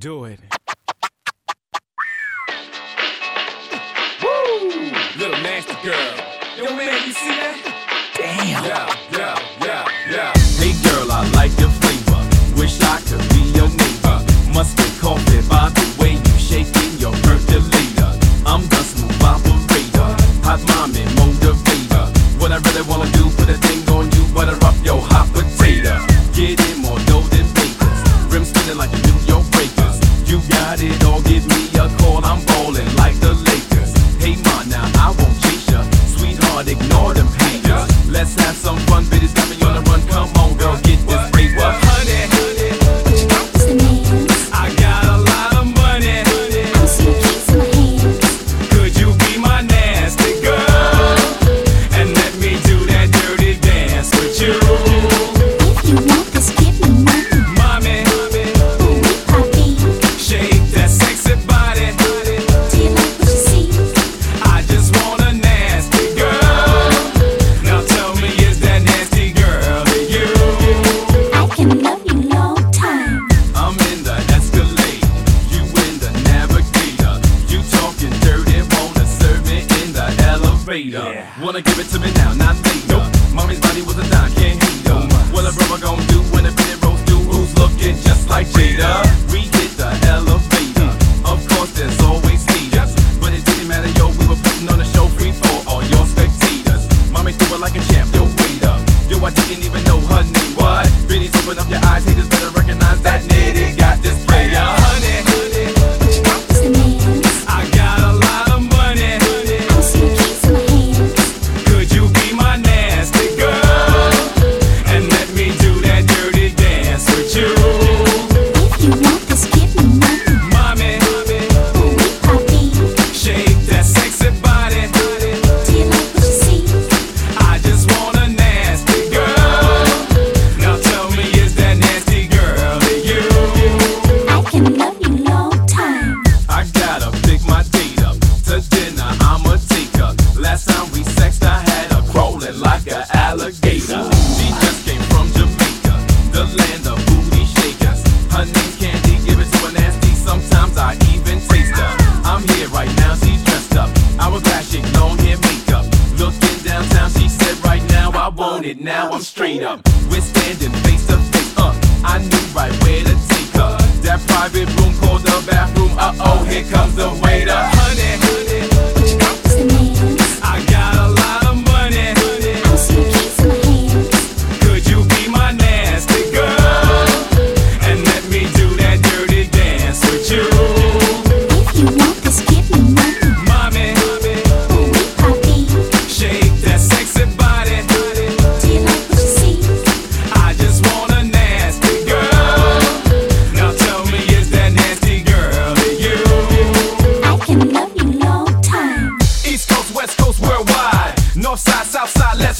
Do it. Woo! Little nasty girl. Yo, man, you see that? Damn. Yeah, yeah, yeah, yeah. Hey, girl, I like your flavor. Wish I could be your neighbor. Must be coffee by the way you shaking your percolator. I'm just smooth operator. Hot mommy motivator. What I really wanna do for the thing. got it all, give me a call. I'm ballin' like the Lakers. Hey, ma, now I won't chase ya. Sweetheart, ignore them Vader. Yeah. Wanna give it to me now, not later. Nope. Mommy's body was a dime, can't hate her. What a brother gonna do when a pit rolls through? Who's looking just like Jada? now I'm straight up. We're standing face up worldwide. North side, south side, let's